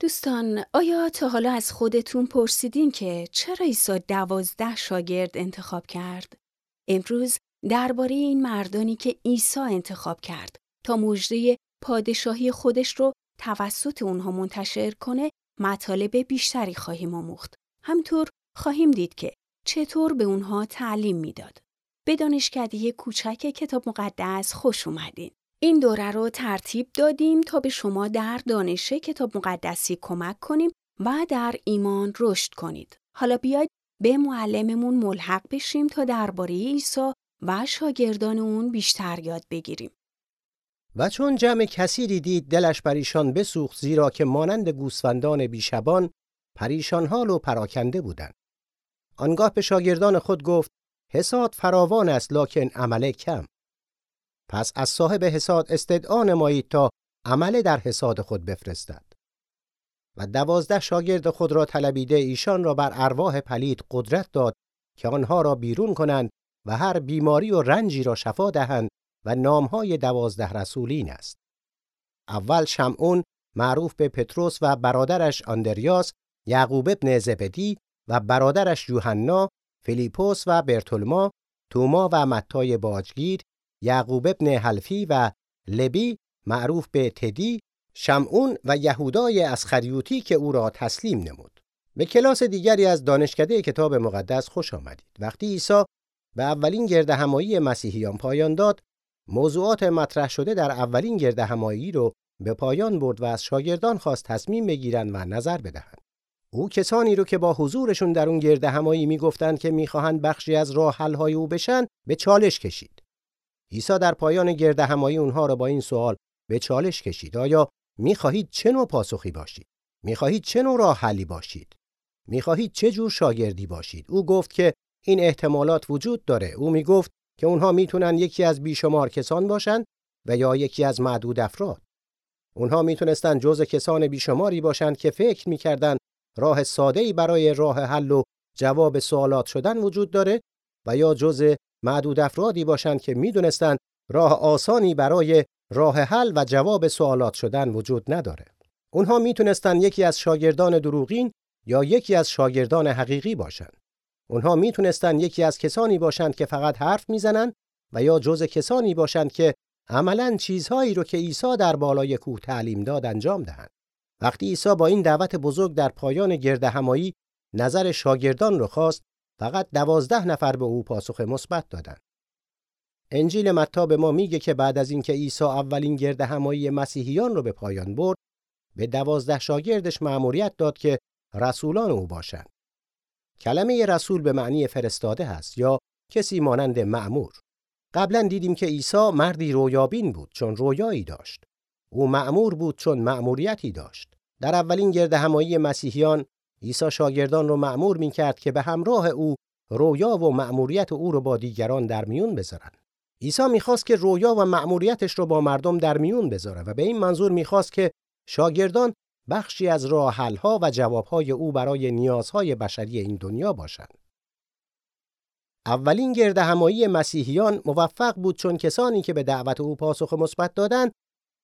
دوستان آیا تا حالا از خودتون پرسیدین که چرا عیسی دوازده شاگرد انتخاب کرد؟ امروز درباره این مردانی که عیسی انتخاب کرد تا مژده پادشاهی خودش رو توسط اونها منتشر کنه مطالب بیشتری خواهیم آموخت. همطور خواهیم دید که چطور به اونها تعلیم می‌داد. به دانشکده کوچک کتاب مقدس خوش اومدین. این دوره رو ترتیب دادیم تا به شما در دانش کتاب مقدسی کمک کنیم و در ایمان رشد کنید. حالا بیاید به معلممون ملحق بشیم تا درباره عیسی و شاگردان اون بیشتر یاد بگیریم. و چون جمع کثیری دید دلش پریشان بسوخت زیرا که مانند گوسفندان بیشبان پریشان حال و پراکنده بودند. آنگاه به شاگردان خود گفت حساد فراوان است لکن عمل کم. پس از صاحب حساد استدعا نمایید تا عمل در حساد خود بفرستد. و دوازده شاگرد خود را طلبیده ایشان را بر ارواح پلید قدرت داد که آنها را بیرون کنند و هر بیماری و رنجی را شفا دهند و نامهای دوازده رسولین است. اول شمعون معروف به پتروس و برادرش آندریاس، یعقوب ابن زبدی و برادرش یوحنا، فیلیپوس و برتولما، توما و متای باجگیر، یعقوب ابن حلفی و لبی معروف به تدی، شمعون و یهودای اسخریوتی که او را تسلیم نمود. به کلاس دیگری از دانشکده کتاب مقدس خوش آمدید. وقتی عیسی به اولین گرد همایی مسیحیان پایان داد، موضوعات مطرح شده در اولین گرد همایی رو به پایان برد و از شاگردان خواست تصمیم بگیرند و نظر بدهند. او کسانی رو که با حضورشون در اون گرد همایی می‌گفتند که می‌خواهند بخشی از راه حل او بشن به چالش کشید. عیسی در پایان گرد همایی اونها را با این سوال به چالش کشید. آیا می‌خواهید چه نوع پاسخی باشید؟ می‌خواهید چه نوع راه حلی باشید؟ می‌خواهید چه جور شاگردی باشید؟ او گفت که این احتمالات وجود داره. او می‌گفت که اونها می‌تونن یکی از بیشمار کسان باشند و یا یکی از معدود افراد. اونها می‌تونستن جزء کسان بیشماری باشند که فکر می‌کردن راه ساده برای راه حل و جواب سوالات شدن وجود داره و یا جزء معدود افرادی باشند که می‌دونستند راه آسانی برای راه حل و جواب سوالات شدن وجود نداره. اونها می‌تونستند یکی از شاگردان دروغین یا یکی از شاگردان حقیقی باشند. اونها می‌تونستند یکی از کسانی باشند که فقط حرف می‌زنند و یا جزء کسانی باشند که عملا چیزهایی رو که عیسی در بالای کوه تعلیم داد انجام دهند. وقتی عیسی با این دعوت بزرگ در پایان گرد همایی نظر شاگردان رو خواست فقط دوازده نفر به او پاسخ مثبت دادند. انجیل متی به ما میگه که بعد از اینکه عیسی اولین گرد همایی مسیحیان رو به پایان برد به دوازده شاگردش مأموریت داد که رسولان او باشند. کلمه رسول به معنی فرستاده هست یا کسی مانند مأمور. قبلا دیدیم که عیسی مردی رویابین بود چون رویایی داشت. او مأمور بود چون مأموریتی داشت. در اولین گرد همایی مسیحیان عیسی شاگردان رو مأمور می‌کرد که به همراه او رویا و مأموریت او رو با دیگران در میون بذارن. عیسی می‌خواست که رویا و مأموریتش رو با مردم در میون بذاره و به این منظور می‌خواست که شاگردان بخشی از راه حل‌ها و جوابهای او برای نیازهای بشری این دنیا باشند. اولین گرد همایی مسیحیان موفق بود چون کسانی که به دعوت او پاسخ مثبت دادند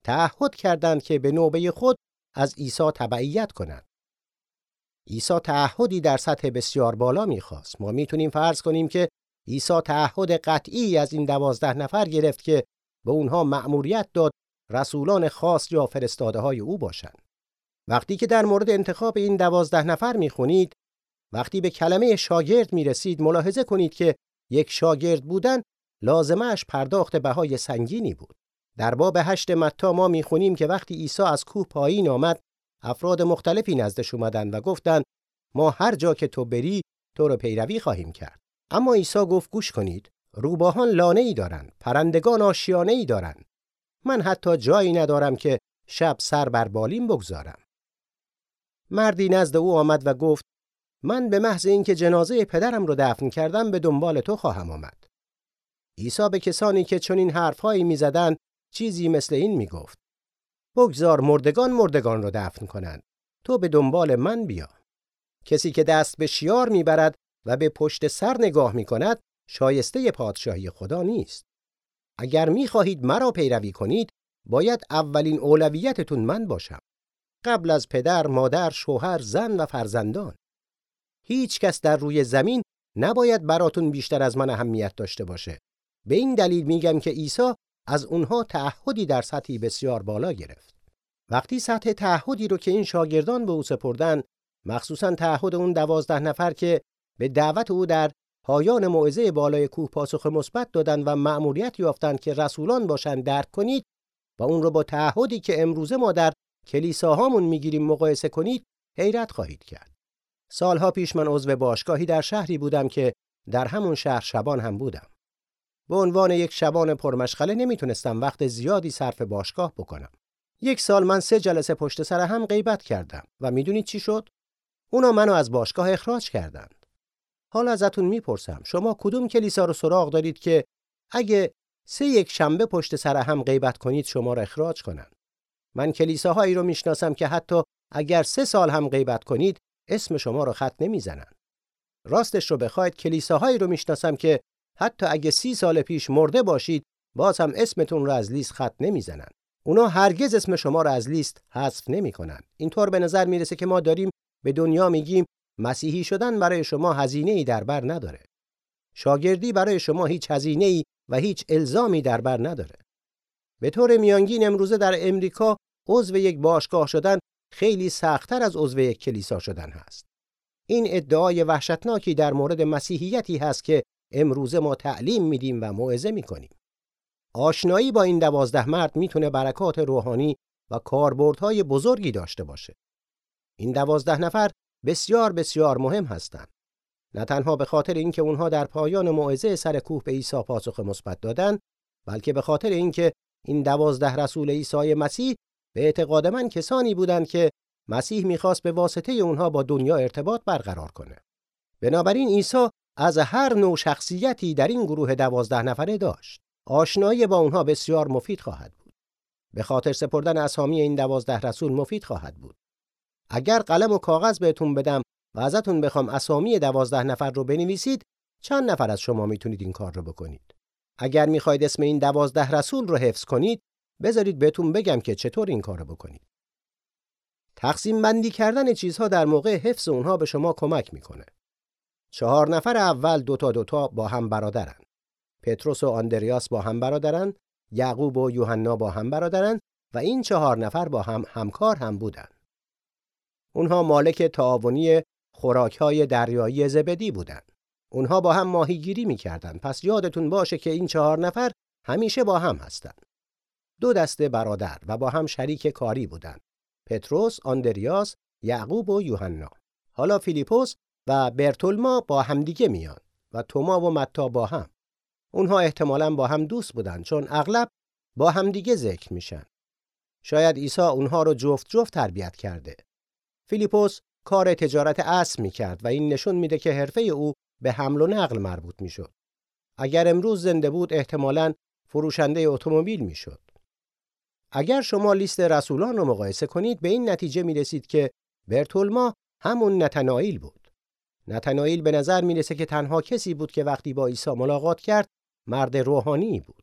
تعهد کردند که به نوبه خود از عیسی تبعیت کنند. عیسی تعهدی در سطح بسیار بالا می‌خواست. ما می‌تونیم فرض کنیم که عیسی تعهد قطعی از این دوازده نفر گرفت که به اونها مأموریت داد رسولان خاص یا فرستاده های او باشند. وقتی که در مورد انتخاب این دوازده نفر می‌خونید وقتی به کلمه شاگرد می‌رسید ملاحظه کنید که یک شاگرد بودن لازمش پرداخت بهای سنگینی بود. در باب هشت متا ما می‌خونیم که وقتی عیسی از کوه پایین آمد افراد مختلفی نزدش اومدند و گفتند ما هر جا که تو بری تو رو پیروی خواهیم کرد. اما عیسی گفت گوش کنید روباهان لانه ای دارند پرندگان آشیانه ای دارند. من حتی جایی ندارم که شب سر بر بالین بگذارم. مردی نزد او آمد و گفت من به محض اینکه جنازه پدرم رو دفن کردم به دنبال تو خواهم آمد. عیسی به کسانی که چنین حرفهایی می‌زدند چیزی مثل این می‌گفت. بگذار مردگان مردگان رو دفن کنند تو به دنبال من بیا کسی که دست به شیار می‌برد و به پشت سر نگاه می کند شایسته پادشاهی خدا نیست. اگر می خواهید مرا پیروی کنید باید اولین اولویتتون من باشم. قبل از پدر، مادر، شوهر، زن و فرزندان. هیچ کس در روی زمین نباید براتون بیشتر از من اهمیت داشته باشه. به این دلیل میگم که عیسی از اونها تعهدی در سطحی بسیار بالا گرفت. وقتی سطح تعهدی رو که این شاگردان به او سپردن، مخصوصا تعهد اون دوازده نفر که به دعوت او در پایان موعظه بالای کوه پاسخ مثبت دادن و مأموریت یافتند که رسولان باشند درک کنید و اون رو با تعهدی که امروزه ما در کلیساهامون می‌گیریم مقایسه کنید حیرت خواهید کرد. سالها پیش من عضو باشگاهی در شهری بودم که در همون شهر شبان هم بودم. به عنوان یک شبان پرمشغله نمی‌تونستم وقت زیادی صرف باشگاه بکنم. یک سال من سه جلسه پشت سر هم غیبت کردم و می‌دونید چی شد؟ اونا منو از باشگاه اخراج کردند. حالا ازتون می‌پرسم شما کدوم کلیسا رو سراغ دارید که اگه سه یک شنبه پشت سر هم غیبت کنید شما را اخراج کنند؟ من کلیساهایی رو می‌شناسم که حتی اگر سه سال هم غیبت کنید اسم شما رو خط نمی‌زنن. راستش رو بخواید کلیساهایی رو می‌شناسم که حتی اگه سی سال پیش مرده باشید باز هم اسمتون رو از لیست خط نمی‌زنن. اونا هرگز اسم شما رو از لیست حذف نمی‌کنن. اینطور به نظر می‌رسه که ما داریم به دنیا میگیم مسیحی شدن برای شما هزینه ای در بر نداره. شاگردی برای شما هیچ هزینه ای و هیچ الزامی در بر نداره. به طور میانگین امروزه در امریکا عضو یک باشگاه شدن خیلی سختتر از عضو یک کلیسا شدن هست. این ادعای وحشتناکی در مورد مسیحیتی هست که امروزه ما تعلیم میدیم و موعظه می‌کنیم. آشنایی با این دوازده مرد می‌تونه برکات روحانی و کاربردهای بزرگی داشته باشه. این دوازده نفر بسیار بسیار مهم هستند. نه تنها به خاطر اینکه اونها در پایان موعظه سر کوه به عیسی پاسخ مثبت دادن، بلکه به خاطر اینکه این دوازده رسول عیسی مسیح به اعتقاد من کسانی بودند که مسیح می‌خواست به واسطه اونها با دنیا ارتباط برقرار کنه. بنابراین عیسی از هر نوع شخصیتی در این گروه دوازده نفره داشت. آشنایی با اونها بسیار مفید خواهد بود. به خاطر سپردن اسامی این دوازده رسول مفید خواهد بود. اگر قلم و کاغذ بهتون بدم و ازتون بخوام اسامی دوازده نفر رو بنویسید چند نفر از شما می‌تونید این کار رو بکنید اگر می‌خواید اسم این دوازده رسول رو حفظ کنید بذارید بهتون بگم که چطور این کار رو بکنید تقسیم بندی کردن چیزها در موقع حفظ اونها به شما کمک می‌کنه چهار نفر اول دوتا دوتا با هم برادرن پتروس و آندریاس با هم برادرن یعقوب و یوحنا با هم برادرن و این چهار نفر با هم همکار هم بودن اونها مالک تعاونی خوراکهای دریایی زبدی بودند. اونها با هم ماهیگیری می‌کردند. پس یادتون باشه که این چهار نفر همیشه با هم هستند. دو دسته برادر و با هم شریک کاری بودند. پتروس، آندریاس، یعقوب و یوحنا. حالا فیلیپوس و برتولما با همدیگه میان و توما و متا با هم. اونها احتمالاً با هم دوست بودند چون اغلب با همدیگه ذکر میشن. شاید عیسی اونها رو جفت جفت تربیت کرده. فیلیپوس کار تجارت اسب می کرد و این نشون میده که حرفه او به حمل و نقل مربوط می‌شد. اگر امروز زنده بود احتمالاً فروشنده اتومبیل می‌شد. اگر شما لیست رسولان رو مقایسه کنید به این نتیجه می رسید که برتولما همون نتنائیل بود. نتنائیل به نظر می‌رسه که تنها کسی بود که وقتی با عیسی ملاقات کرد مرد روحانی بود.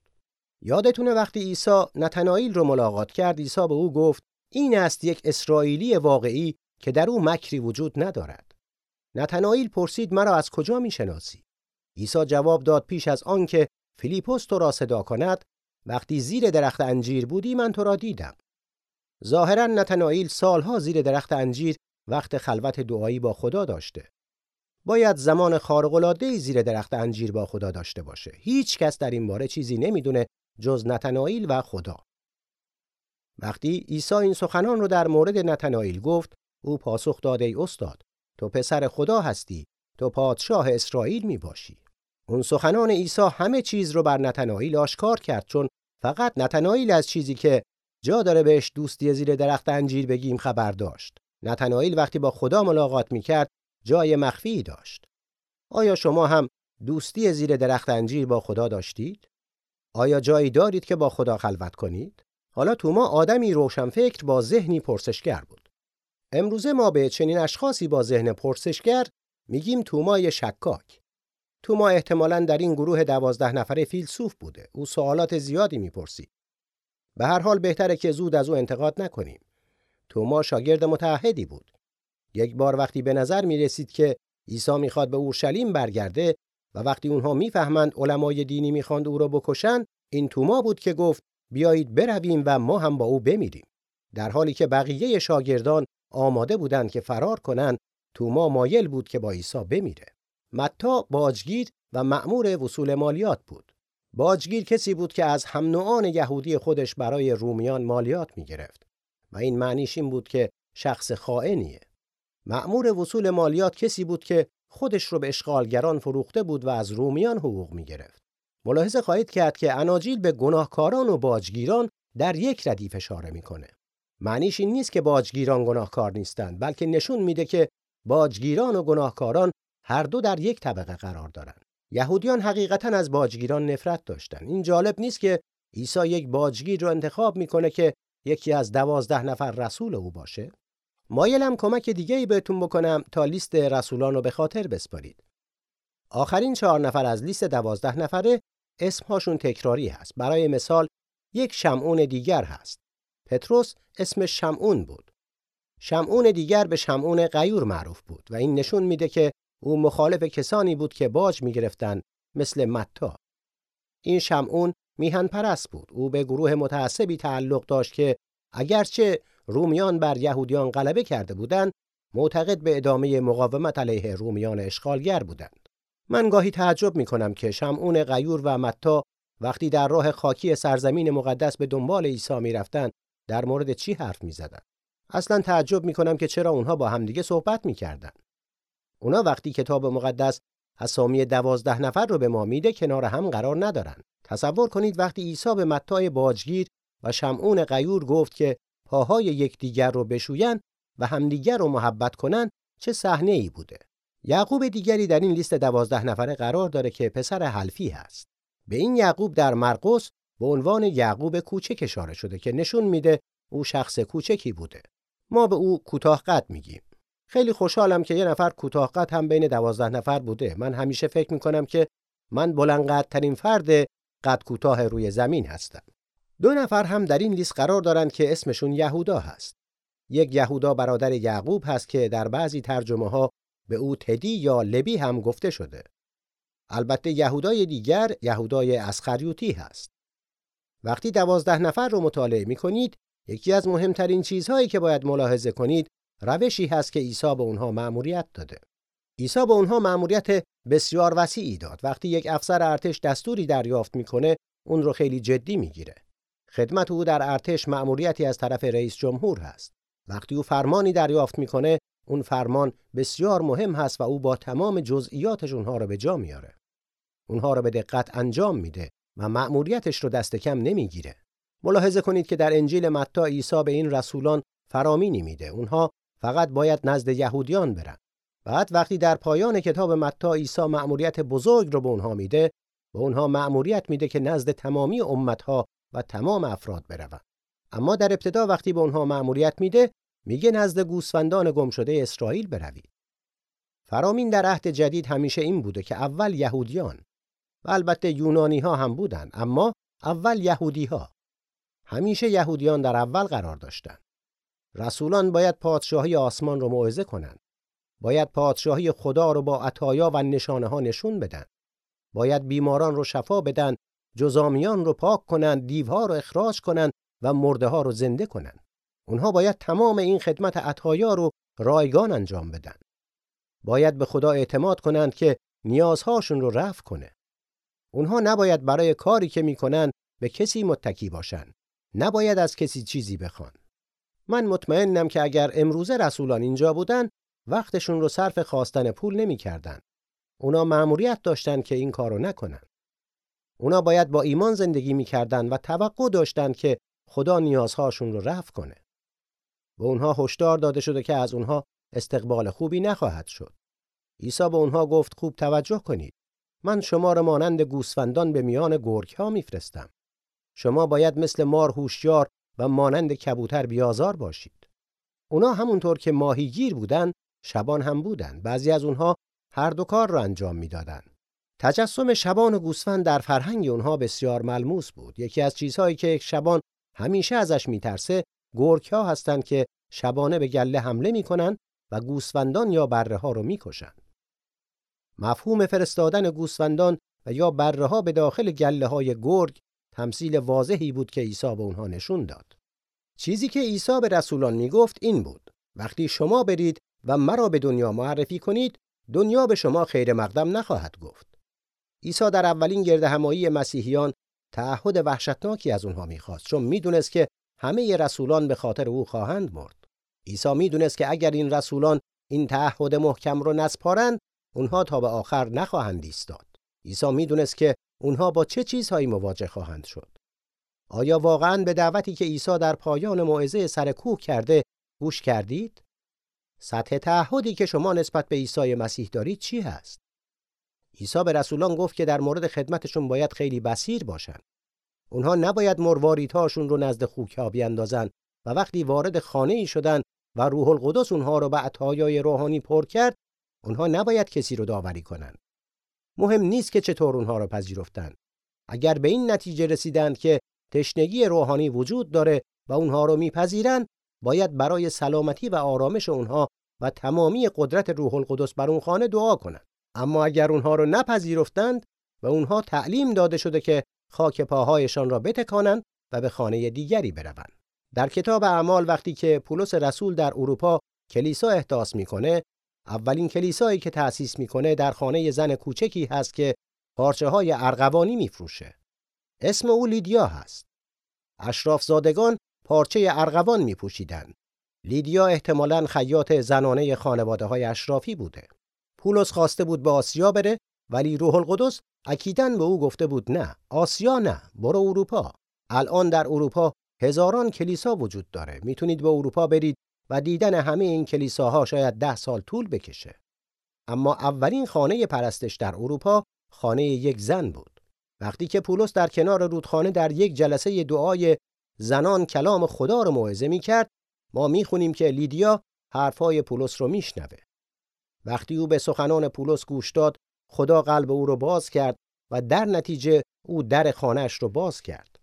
یادتونه وقتی عیسی نتنائیل رو ملاقات کرد عیسی به او گفت این است یک اسرائیلی واقعی که در او مکری وجود ندارد. نتنائیل پرسید مرا از کجا می‌شناسی؟ عیسی جواب داد پیش از آنکه فیلیپوس تو را صدا کند وقتی زیر درخت انجیر بودی من تو را دیدم. ظاهرا نتنائیل سالها زیر درخت انجیر وقت خلوت دعایی با خدا داشته. باید زمان خارق‌العاده‌ای زیر درخت انجیر با خدا داشته باشه. هیچ کس در این باره چیزی نمی‌دونه جز نتنائیل و خدا. وقتی عیسی این سخنان رو در مورد نتنائیل گفت او پاسخ داد ای استاد تو پسر خدا هستی تو پادشاه اسرائیل می باشی اون سخنان عیسی همه چیز رو بر نتنائیل آشکار کرد چون فقط نتنائیل از چیزی که جا داره بهش دوستی زیر درخت انجیر بگیم خبر داشت نتنائیل وقتی با خدا ملاقات می کرد جای مخفی داشت آیا شما هم دوستی زیر درخت انجیر با خدا داشتید آیا جایی دارید که با خدا خلوت کنید حالا توما آدمی روشنفکر با ذهنی پرسشگر بود امروزه ما به چنین اشخاصی با ذهن پرسشگر میگیم تومای شکاک. توما احتمالاً در این گروه دوازده نفره فیلسوف بوده. او سوالات زیادی می‌پرسید. به هر حال بهتره که زود از او انتقاد نکنیم. توما شاگرد متعهدی بود. یک بار وقتی به نظر می رسید که عیسی می‌خواد به اورشلیم برگرده و وقتی اونها می‌فهمند علمای دینی می‌خواند او را بکشند این توما بود که گفت بیایید برویم و ما هم با او بمیریم. در حالی که بقیه شاگردان آماده بودند که فرار کنند توما مایل بود که با عیسی بمیره. متا باجگیر و مأمور وصول مالیات بود. باجگیر کسی بود که از هم نوعان یهودی خودش برای رومیان مالیات می‌گرفت. و این معنیش این بود که شخص خائنیه. مأمور وصول مالیات کسی بود که خودش رو به اشغالگران فروخته بود و از رومیان حقوق می گرفت. ملاحظه خواهید کرد که اناجیل به گناهکاران و باجگیران در یک ردیف اشاره می‌کنه. معنیش این نیست که باجگیران گناهکار نیستند بلکه نشون میده که باجگیران و گناهکاران هر دو در یک طبقه قرار دارند. یهودیان حقیقتا از باجگیران نفرت داشتند. این جالب نیست که عیسی یک باجگیر رو انتخاب می‌کنه که یکی از دوازده نفر رسول او باشه. مایلم کمک دیگه ای بهتون بکنم تا لیست رسولان رو به خاطر بسپارید. آخرین چهار نفر از لیست دوازده نفره اسمهاشون تکراری هست. برای مثال یک شمعون دیگر هست. پتروس اسم شمعون بود. شمعون دیگر به شمعون غیور معروف بود و این نشون میده که او مخالف کسانی بود که باج می‌گرفتن مثل متا. این شمعون میهن پرست بود. او به گروه متعصبی تعلق داشت که اگرچه رومیان بر یهودیان غلبه کرده بودند معتقد به ادامه مقاومت علیه رومیان اشغالگر بودند من گاهی تعجب می کنم که شمعون غیور و متا وقتی در راه خاکی سرزمین مقدس به دنبال عیسی می رفتن در مورد چی حرف می زدن؟ اصلا تعجب می کنم که چرا اونها با همدیگه صحبت می کردن. اونا وقتی کتاب مقدس اسامی دوازده نفر رو به ما میده کنار هم قرار ندارن. تصور کنید وقتی عیسی به متای باجگیر و شمعون غیور گفت که پاهای یکدیگر رو بشوین و همدیگر رو محبت کنن چه صحنه ای بوده. یعقوب دیگری در این لیست دوازده نفره قرار داره که پسر حلفی هست. به این یعقوب در مرقس به عنوان یعقوب کوچک اشاره شده که نشون میده او شخص کوچکی بوده. ما به او کوتاه قد میگیم. خیلی خوشحالم که یه نفر کوتاه قد هم بین دوازده نفر بوده. من همیشه فکر می‌کنم که من بلند ترین فرد قد کوتاه روی زمین هستم. دو نفر هم در این لیست قرار دارند که اسمشون یهودا هست. یک یهودا برادر یعقوب هست که در بعضی ترجمه ها به او تدی یا لبی هم گفته شده. البته یهودای دیگر یهودای اسخریوتی هست. وقتی دوازده نفر رو مطالعه می کنید، یکی از مهمترین چیزهایی که باید ملاحظه کنید روشی هست که عیسی به اونها مأموریت داده. عیسی به اونها مأموریت بسیار وسیعی داد. وقتی یک افسر ارتش دستوری دریافت می‌کنه، اون رو خیلی جدی می‌گیره. خدمت او در ارتش مأموریتی از طرف رئیس جمهور هست. وقتی او فرمانی دریافت می‌کنه، اون فرمان بسیار مهم هست و او با تمام جزئیاتش اونها رو به جا میاره. اونها رو به دقت انجام میده و مأموریتش رو دست کم نمی‌گیره. ملاحظه کنید که در انجیل متی عیسی به این رسولان فرامینی میده. اونها فقط باید نزد یهودیان برن. بعد وقتی در پایان کتاب متی عیسی مأموریت بزرگ رو به اونها میده، به اونها مأموریت میده که نزد تمامی امتها و تمام افراد بروند. اما در ابتدا وقتی به اونها مأموریت میده میگه نزد گوسفندان گم شده اسرائیل بروید. فرامین در عهد جدید همیشه این بوده که اول یهودیان و البته یونانی ها هم بودن اما اول یهودی ها همیشه یهودیان در اول قرار داشتند رسولان باید پادشاهی آسمان رو موعظه کنند باید پادشاهی خدا رو با عطایا و نشانه ها نشون بدن. باید بیماران رو شفا بدن جزامیان رو پاک کنند، دیوها رو اخراج کنند و مرده ها رو زنده کنند. اونها باید تمام این خدمت عطایا رو رایگان انجام بدن. باید به خدا اعتماد کنند که نیازهاشون رو رفع کنه. اونها نباید برای کاری که می‌کنن به کسی متکی باشن. نباید از کسی چیزی بخوان. من مطمئنم که اگر امروزه رسولان اینجا بودن وقتشون رو صرف خواستن پول نمی‌کردن. اونا مأموریت داشتن که این کارو نکنن. اونا باید با ایمان زندگی می‌کردن و توقع داشتند که خدا نیازهاشون رو رفع کنه. به اونها هشدار داده شده که از اونها استقبال خوبی نخواهد شد. عیسی به اونها گفت خوب توجه کنید. من شما را مانند گوسفندان به میان گرگ ها میفرستم. شما باید مثل مار هوشیار و مانند کبوتر بیازار باشید. اونا همونطور که ماهیگیر بودن، شبان هم بودن. بعضی از اونها هر دو کار را انجام می‌دادند. تجسم شبان و گوسفند در فرهنگ اونها بسیار ملموس بود. یکی از چیزهایی که یک شبان همیشه ازش میترسه گرگ ها هستند که شبانه به گله حمله می‌کنن و گوسفندان یا بره ها رو می‌کشن. مفهوم فرستادن گوسفندان و یا بره ها به داخل گله های گرگ تمثیل واضحی بود که عیسی به اونها نشون داد. چیزی که عیسی به رسولان می‌گفت این بود: وقتی شما برید و مرا به دنیا معرفی کنید، دنیا به شما خیر مقدم نخواهد گفت. عیسی در اولین گرد همایی مسیحیان تعهد وحشتناکی از اونها می‌خواست چون می‌دونست که همه رسولان به خاطر او خواهند مرد. عیسی می‌دونست که اگر این رسولان این تعهد محکم رو نسپارند، اونها تا به آخر نخواهند ایستاد. عیسی می‌دونست که اونها با چه چیزهایی مواجه خواهند شد. آیا واقعا به دعوتی که عیسی در پایان موعظه سر کوه کرده گوش کردید؟ سطح تعهدی که شما نسبت به عیسی مسیح دارید چی هست؟ عیسی به رسولان گفت که در مورد خدمتشون باید خیلی بسیر باشن. اونها نباید مرواریدهاشون رو نزد خوکها بیاندازن و وقتی وارد خانه ای شدن و روح القدس اونها رو به عطایای روحانی پر کرد، اونها نباید کسی رو داوری کنن. مهم نیست که چطور اونها رو پذیرفتن. اگر به این نتیجه رسیدند که تشنگی روحانی وجود داره و اونها رو میپذیرن، باید برای سلامتی و آرامش اونها و تمامی قدرت روح القدس بر اون خانه دعا کنند. اما اگر اونها رو نپذیرفتند و اونها تعلیم داده شده که خاک پاهایشان را بتکانند و به خانه دیگری بروند. در کتاب اعمال وقتی که پولس رسول در اروپا کلیسا احداث می‌کنه اولین کلیسایی که تأسیس می‌کنه در خانه زن کوچکی هست که پارچه های ارغوانی میفروشه. اسم او لیدیا هست. اشراف زادگان پارچه ارغوان میپوشیدند. لیدیا احتمالاً خیاط زنانه خانواده های اشرافی بوده. پولس خواسته بود به آسیا بره ولی روح القدس اکیداً به او گفته بود نه آسیا نه برو اروپا. الان در اروپا هزاران کلیسا وجود داره. می‌تونید به اروپا برید و دیدن همه این کلیساها شاید ده سال طول بکشه. اما اولین خانه پرستش در اروپا خانه یک زن بود. وقتی که پولس در کنار رودخانه در یک جلسه دعای زنان کلام خدا رو موعظه می‌کرد ما می‌خونیم که لیدیا حرفای پولس رو میشنوه. وقتی او به سخنان پولس گوش داد خدا قلب او را باز کرد و در نتیجه او در خانهش رو باز کرد.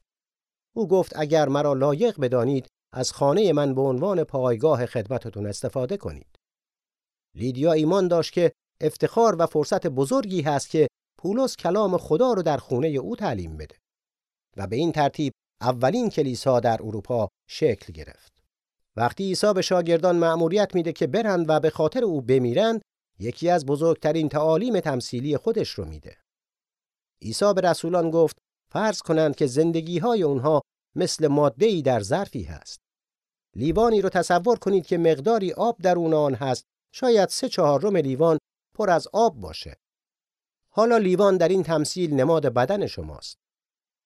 او گفت اگر مرا لایق بدانید از خانه من به عنوان پایگاه خدمتتون استفاده کنید. لیدیا ایمان داشت که افتخار و فرصت بزرگی هست که پولس کلام خدا رو در خونه او تعلیم بده و به این ترتیب اولین کلیسا در اروپا شکل گرفت. وقتی عیسی به شاگردان مأموریت میده که برند و به خاطر او بمیرند یکی از بزرگترین تعالیم تمثیلی خودش رو میده. عیسی به رسولان گفت فرض کنند که زندگی های اونها مثل ماده در ظرفی هست. لیوانی رو تصور کنید که مقداری آب در اون آن هست شاید سه چهارم لیوان پر از آب باشه. حالا لیوان در این تمثیل نماد بدن شماست.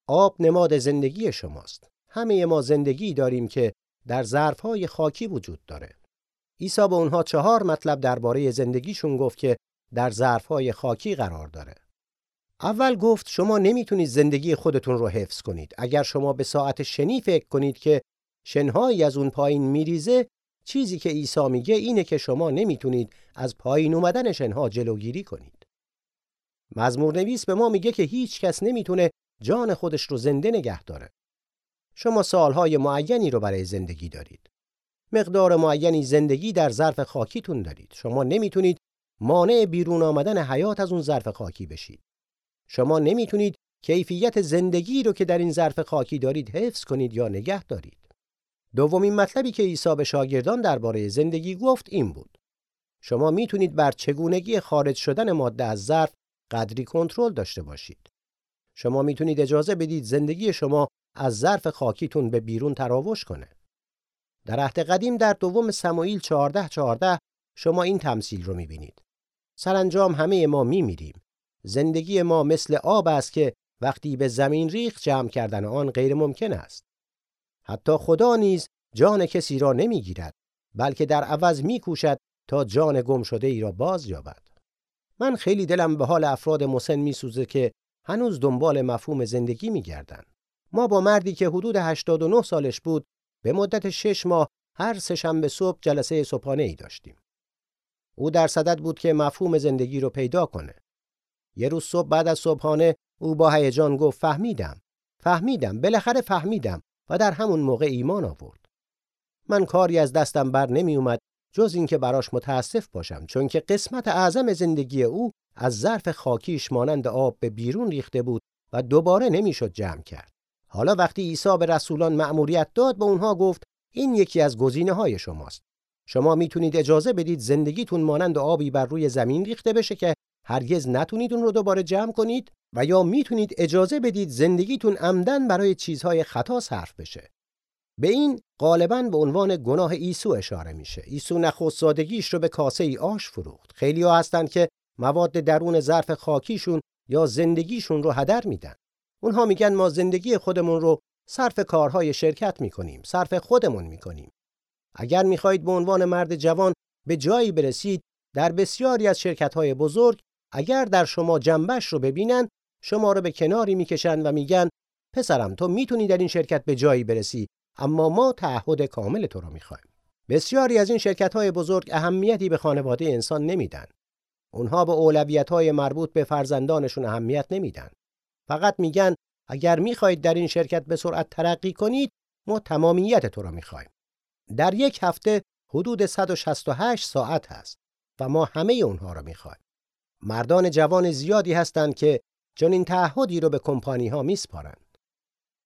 آب نماد زندگی شماست. همه ما زندگی داریم که در ظرفهای خاکی وجود داره. عیسی به اونها چهار مطلب درباره زندگیشون گفت که در ظرفهای خاکی قرار داره. اول گفت شما نمی‌تونید زندگی خودتون رو حفظ کنید. اگر شما به ساعت شنی فکر کنید که شنهایی از اون پایین میریزه، چیزی که عیسی میگه اینه که شما نمی‌تونید از پایین اومدن شنها جلوگیری کنید. مزمور نویس به ما میگه که هیچ کس نمی‌تونه جان خودش رو زنده نگه داره. شما سالهای معینی رو برای زندگی دارید. مقدار معینی زندگی در ظرف خاکیتون دارید. شما نمی‌تونید مانع بیرون آمدن حیات از اون ظرف خاکی بشید. شما نمی‌تونید کیفیت زندگی رو که در این ظرف خاکی دارید حفظ کنید یا نگه دارید. دومین مطلبی که عیسی به شاگردان درباره زندگی گفت این بود. شما می‌تونید بر چگونگی خارج شدن ماده از ظرف قدری کنترل داشته باشید. شما می‌تونید اجازه بدید زندگی شما از ظرف خاکیتون به بیرون تراوش کنه. در عهد قدیم در دوم سموئیل 14 14 شما این تمثیل رو می‌بینید. سرانجام همه ما میمیریم. زندگی ما مثل آب است که وقتی به زمین ریخ جمع کردن آن غیر ممکن است. حتی خدا نیز جان کسی را نمی‌گیرد بلکه در عوض میکوشد تا جان گم شده ای را باز یابد. من خیلی دلم به حال افراد مسن میسوزه که هنوز دنبال مفهوم زندگی میگردند. ما با مردی که حدود 89 سالش بود به مدت شش ماه هر سهشنبه صبح جلسه صبحانه ای داشتیم. او در صدد بود که مفهوم زندگی رو پیدا کنه. یه روز صبح بعد از صبحانه او با هیجان گفت فهمیدم. فهمیدم. بالاخره فهمیدم و در همون موقع ایمان آورد. من کاری از دستم بر نمی اومد جز اینکه براش متاسف باشم چون که قسمت اعظم زندگی او از ظرف خاکیش مانند آب به بیرون ریخته بود و دوباره نمی‌شد جمع کرد حالا وقتی عیسی به رسولان مأموریت داد به اونها گفت این یکی از گزینه های شماست. شما می‌تونید اجازه بدید زندگیتون مانند آبی بر روی زمین ریخته بشه که هرگز نتونید اون رو دوباره جمع کنید و یا می‌تونید اجازه بدید زندگیتون عمدن برای چیزهای خطا صرف بشه. به این غالبا به عنوان گناه ایسو اشاره میشه. ایسو نخست سادگیش رو به کاسه ای آش فروخت. خیلی ها هستن که مواد درون ظرف خاکیشون یا زندگیشون رو هدر میدن. اونها میگن ما زندگی خودمون رو صرف کارهای شرکت می‌کنیم صرف خودمون می‌کنیم. اگر می‌خواهید به عنوان مرد جوان به جایی برسید در بسیاری از شرکت‌های بزرگ اگر در شما جنبش رو ببینن شما رو به کناری می‌کشن و میگن پسرم تو می‌تونی در این شرکت به جایی برسی اما ما تعهد کامل تو رو می‌خوایم. بسیاری از این شرکت‌های بزرگ اهمیتی به خانواده انسان نمیدن. اونها به اولویت‌های مربوط به فرزندانشون اهمیت نمیدن. فقط میگن اگر می‌خواهید در این شرکت به سرعت ترقی کنید ما تمامیت تو را می‌خوایم در یک هفته حدود 168 ساعت هست و ما همه اونها را می‌خوایم مردان جوان زیادی هستند که چنین تعهدی رو به کمپانی ها میسپارند.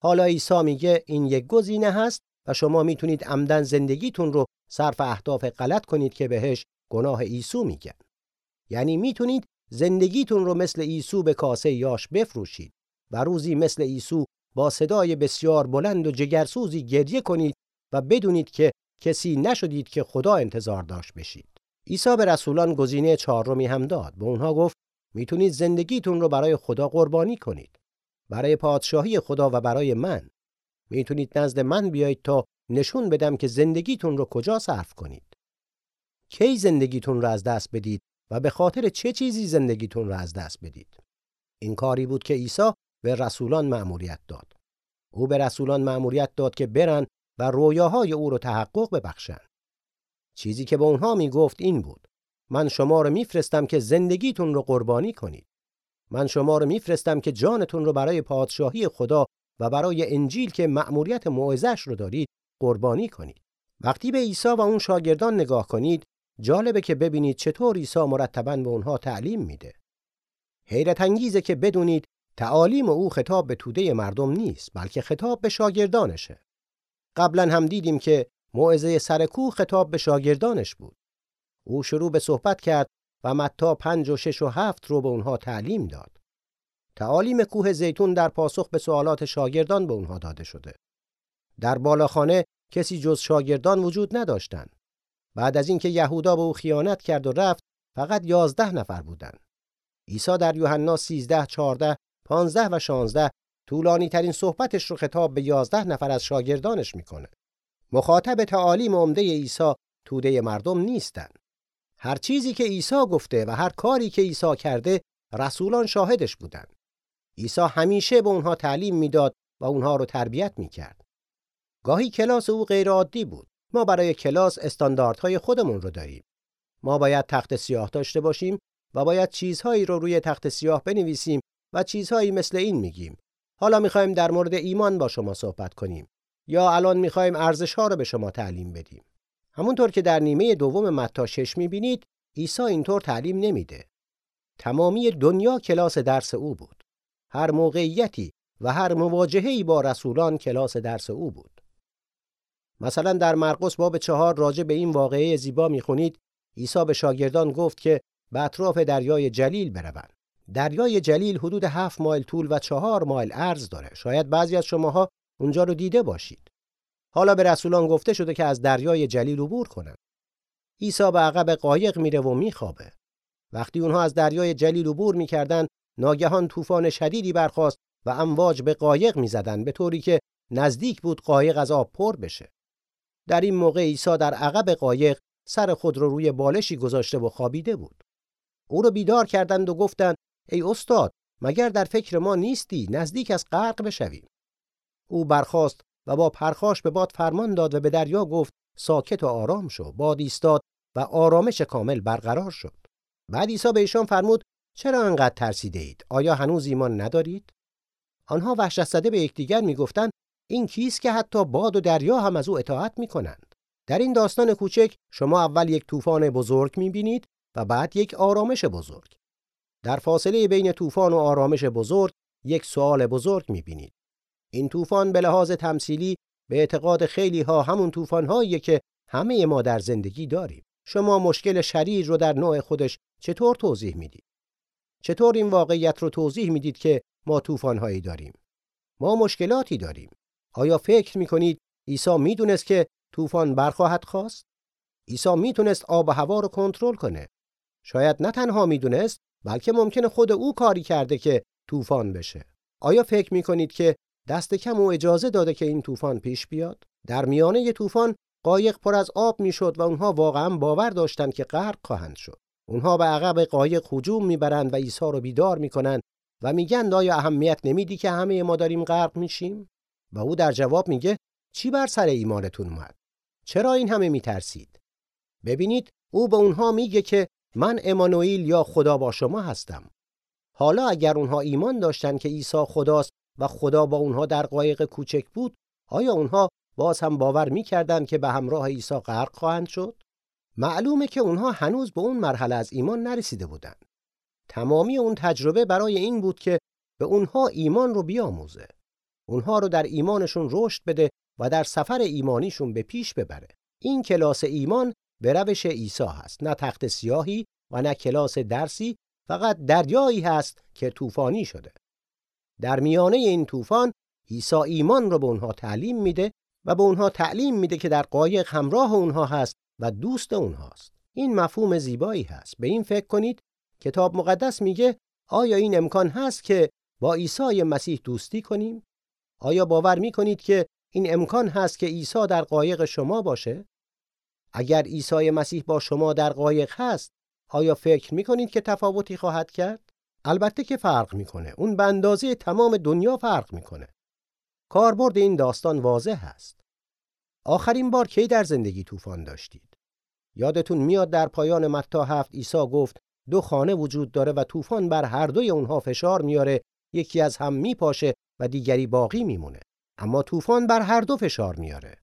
حالا عیسی میگه این یک گزینه هست و شما می‌تونید عمدن زندگیتون رو صرف اهداف غلط کنید که بهش گناه عیسی میگن. یعنی می‌تونید زندگیتون رو مثل عیسی به کاسه یاش بفروشید و روزی مثل عیسی با صدای بسیار بلند و جگرسوزی گریه کنید و بدونید که کسی نشدید که خدا انتظار داشت بشید. عیسی به رسولان گزینه چهارمی هم داد. به اونها گفت می‌تونید زندگیتون رو برای خدا قربانی کنید. برای پادشاهی خدا و برای من. می‌تونید نزد من بیایید تا نشون بدم که زندگیتون رو کجا صرف کنید. کی زندگیتون رو از دست بدید و به خاطر چه چیزی زندگیتون رو از دست بدید. این کاری بود که عیسی به رسولان مأموریت داد. او به رسولان مأموریت داد که برن و رویاهای او رو تحقق ببخشند. چیزی که به اونها می گفت این بود. من شما رو میفرستم که زندگیتون رو قربانی کنید. من شما رو میفرستم که جانتون رو برای پادشاهی خدا و برای انجیل که مأموریت موعظش رو دارید قربانی کنید. وقتی به عیسی و اون شاگردان نگاه کنید، جالبه که ببینید چطور عیسی مرتباً به اونها تعلیم میده. حیرت انگیزه که بدونید تعالیم او خطاب به توده مردم نیست بلکه خطاب به شاگردانشه. قبلا هم دیدیم که موعظه سرکو خطاب به شاگردانش بود. او شروع به صحبت کرد و متا پنج و شش و هفت رو به اونها تعلیم داد. تعالیم کوه زیتون در پاسخ به سوالات شاگردان به اونها داده شده. در بالاخانه کسی جز شاگردان وجود نداشتند. بعد از اینکه یهودا به او خیانت کرد و رفت فقط یازده نفر بودند. عیسی در یوحنا 13 14 15 و 16 طولانی ترین صحبتش رو خطاب به 11 نفر از شاگردانش می‌کنه. مخاطب تعالیم عمده عیسی توده مردم نیستن. هر چیزی که عیسی گفته و هر کاری که عیسی کرده رسولان شاهدش بودند. عیسی همیشه به اونها تعلیم می‌داد و اونها رو تربیت می‌کرد. گاهی کلاس او غیر عادی بود. ما برای کلاس استانداردهای خودمون رو داریم. ما باید تخت سیاه داشته باشیم و باید چیزهایی رو روی تخت سیاه بنویسیم و چیزهایی مثل این میگیم. حالا می‌خوایم در مورد ایمان با شما صحبت کنیم یا الان می‌خوایم ارزش ها رو به شما تعلیم بدیم. همونطور که در نیمه دوم متا 6 می‌بینید عیسی اینطور تعلیم نمیده. تمامی دنیا کلاس درس او بود. هر موقعیتی و هر مواجهه‌ای با رسولان کلاس درس او بود. مثلا در مرقس باب چهار راجع به این واقعه زیبا می‌خونید عیسی به شاگردان گفت که به اطراف دریای جلیل بروند. دریای جلیل حدود هفت مایل طول و چهار مایل عرض داره. شاید بعضی از شماها اونجا رو دیده باشید. حالا به رسولان گفته شده که از دریای جلیل عبور کنند. عیسی به عقب قایق میره و میخوابه. وقتی اونها از دریای جلیل عبور می‌کردند، ناگهان طوفان شدیدی برخاست و امواج به قایق می‌زدند به طوری که نزدیک بود قایق از آب پر بشه. در این موقع عیسی در عقب قایق سر خود رو روی بالشی گذاشته و خوابیده بود. او رو بیدار کردند و گفتند ای استاد مگر در فکر ما نیستی نزدیک از غرق بشویم؟ او برخاست و با پرخاش به باد فرمان داد و به دریا گفت ساکت و آرام شو باد ایستاد و آرامش کامل برقرار شد. بعد عیسی به ایشان فرمود چرا انقدر ترسیده اید؟ آیا هنوز ایمان ندارید؟ آنها وحشت زده به یکدیگر می‌گفتند این کیست که حتی باد و دریا هم از او اطاعت می‌کنند در این داستان کوچک شما اول یک طوفان بزرگ می‌بینید و بعد یک آرامش بزرگ. در فاصله بین طوفان و آرامش بزرگ یک سوال بزرگ می‌بینید. این طوفان به لحاظ تمثیلی به اعتقاد خیلی ها همون طوفان که همه ما در زندگی داریم. شما مشکل شریر رو در نوع خودش چطور توضیح می‌دید؟ چطور این واقعیت رو توضیح می‌دید که ما طوفان داریم؟ ما مشکلاتی داریم. آیا فکر می‌کنید عیسی می‌دونست که طوفان برخواهد خواست؟ عیسی می‌تونست آب و هوا رو کنترل کنه. شاید نه تنها می‌دونست بلکه ممکنه خود او کاری کرده که طوفان بشه. آیا فکر می‌کنید که دست کم او اجازه داده که این طوفان پیش بیاد؟ در میانه طوفان قایق پر از آب می‌شد و اونها واقعا باور داشتند که غرق خواهند شد. اونها به عقب قایق هجوم می‌برند و عیسی رو بیدار می‌کنند و میگن آیا اهمیت نمیدی که همه ما داریم غرق میشیم؟ و او در جواب میگه چی بر سر ایمانتون اومد؟ چرا این همه میترسید؟ ببینید او به اونها میگه که من امانوئیل یا خدا با شما هستم. حالا اگر اونها ایمان داشتن که عیسی خداست و خدا با اونها در قایق کوچک بود، آیا اونها باز هم باور می‌کردند که به همراه عیسی غرق خواهند شد؟ معلومه که اونها هنوز به اون مرحله از ایمان نرسیده بودند. تمامی اون تجربه برای این بود که به اونها ایمان رو بیاموزه. اونها رو در ایمانشون رشد بده و در سفر ایمانیشون به پیش ببره. این کلاس ایمان به روش عیسی هست نه تخت سیاهی و نه کلاس درسی فقط دریایی هست که طوفانی شده. در میانه این طوفان عیسی ایمان رو به اونها تعلیم میده و به اونها تعلیم میده که در قایق همراه اونها هست و دوست اونهاست این مفهوم زیبایی هست. به این فکر کنید. کتاب مقدس میگه آیا این امکان هست که با عیسی مسیح دوستی کنیم؟ آیا باور می‌کنید که این امکان هست که عیسی در قایق شما باشه؟ اگر عیسی مسیح با شما در قایق هست آیا فکر می‌کنید که تفاوتی خواهد کرد؟ البته که فرق می‌کنه. اون به اندازه تمام دنیا فرق می‌کنه. کاربرد این داستان واضح است. آخرین بار کی در زندگی طوفان داشتید؟ یادتون میاد در پایان متا هفت عیسی گفت دو خانه وجود داره و طوفان بر هر دوی اونها فشار میاره یکی از هم میپاشه و دیگری باقی میمونه. اما طوفان بر هر دو فشار میاره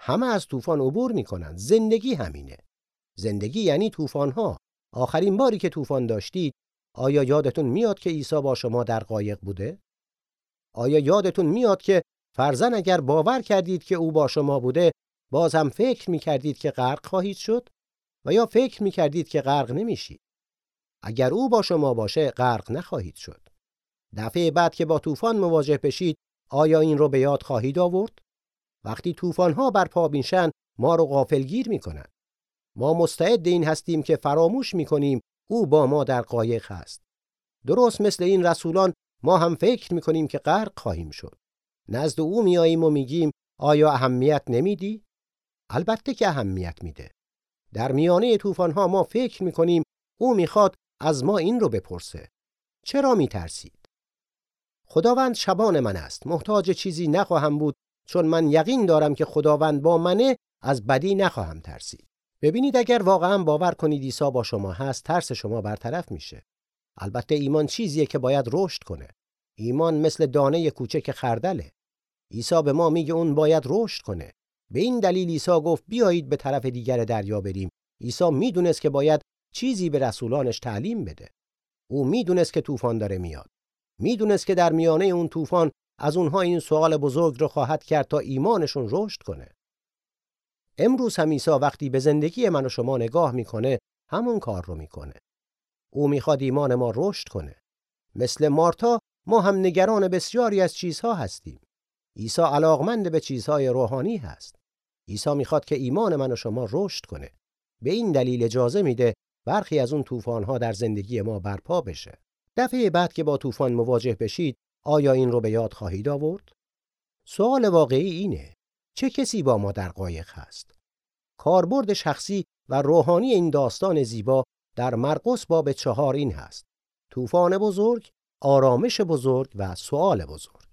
همه از طوفان عبور می‌کنن. زندگی همینه. زندگی یعنی طوفان ها آخرین باری که طوفان داشتید آیا یادتون میاد که عیسی با شما در قایق بوده؟ آیا یادتون میاد که فرزن اگر باور کردید که او با شما بوده باز هم فکر می‌کردید که غرق خواهید شد؟ و یا فکر می‌کردید که غرق نمیشید؟ اگر او با شما باشه غرق نخواهید شد. دفعه بعد که با طوفان مواجه بشید آیا این رو به یاد خواهید آورد؟ وقتی طوفان‌ها برپا میشن ما رو غافلگیر می‌کنن ما مستعد این هستیم که فراموش می‌کنیم او با ما در قایق هست. درست مثل این رسولان ما هم فکر می‌کنیم که غرق خواهیم شد. نزد او میاییم و میگیم آیا اهمیت نمیدی؟ البته که اهمیت میده. در میانه طوفان‌ها ما فکر می‌کنیم او می‌خواد از ما این رو بپرسه. چرا میترسید خداوند شبان من است. محتاج چیزی نخواهم بود چون من یقین دارم که خداوند با منه از بدی نخواهم ترسید. ببینید اگر واقعا باور کنید عیسی با شما هست ترس شما برطرف میشه. البته ایمان چیزیه که باید رشد کنه. ایمان مثل دانه کوچک خردله. عیسی به ما میگه اون باید رشد کنه. به این دلیل عیسی گفت بیایید به طرف دیگر دریا بریم. عیسی می‌دونست که باید چیزی به رسولانش تعلیم بده. او می‌دونست که طوفان داره میاد. می‌دونست که در میانه اون طوفان از اونها این سوال بزرگ رو خواهد کرد تا ایمانشون رشد کنه. امروز هم عیسی وقتی به زندگی من و شما نگاه می‌کنه همون کار رو می‌کنه. او می‌خواد ایمان ما رشد کنه. مثل مارتا ما هم نگران بسیاری از چیزها هستیم. عیسی علاقمند به چیزهای روحانی هست. عیسی می‌خواد که ایمان من و شما رشد کنه. به این دلیل اجازه میده برخی از اون طوفان‌ها در زندگی ما برپا بشه. دفعه بعد که با طوفان مواجه بشید آیا این رو به یاد خواهید آورد؟ سوال واقعی اینه چه کسی با ما در قایق هست؟ کاربرد شخصی و روحانی این داستان زیبا در مرقس باب چهار این هست طوفان بزرگ، آرامش بزرگ و سوال بزرگ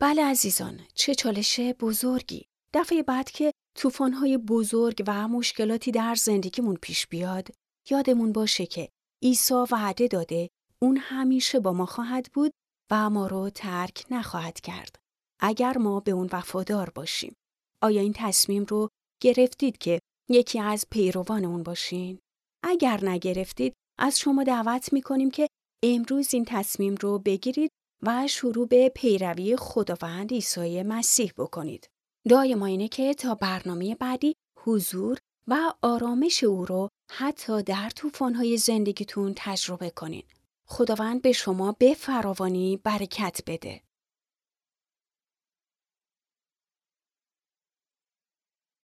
بله عزیزان چه چالش بزرگی دفعه بعد که طوفان‌های بزرگ و مشکلاتی در زندگیمون پیش بیاد یادمون باشه که عیسی وعده داده اون همیشه با ما خواهد بود و ما رو ترک نخواهد کرد. اگر ما به اون وفادار باشیم. آیا این تصمیم رو گرفتید که یکی از پیروان اون باشین؟ اگر نگرفتید از شما دعوت می‌کنیم که امروز این تصمیم رو بگیرید و شروع به پیروی خداوند عیسی مسیح بکنید. دعای ما اینه که تا برنامه بعدی حضور و آرامش او رو حتی در طوفان‌های زندگیتون تجربه کنین. خداوند به شما به فراوانی برکت بده.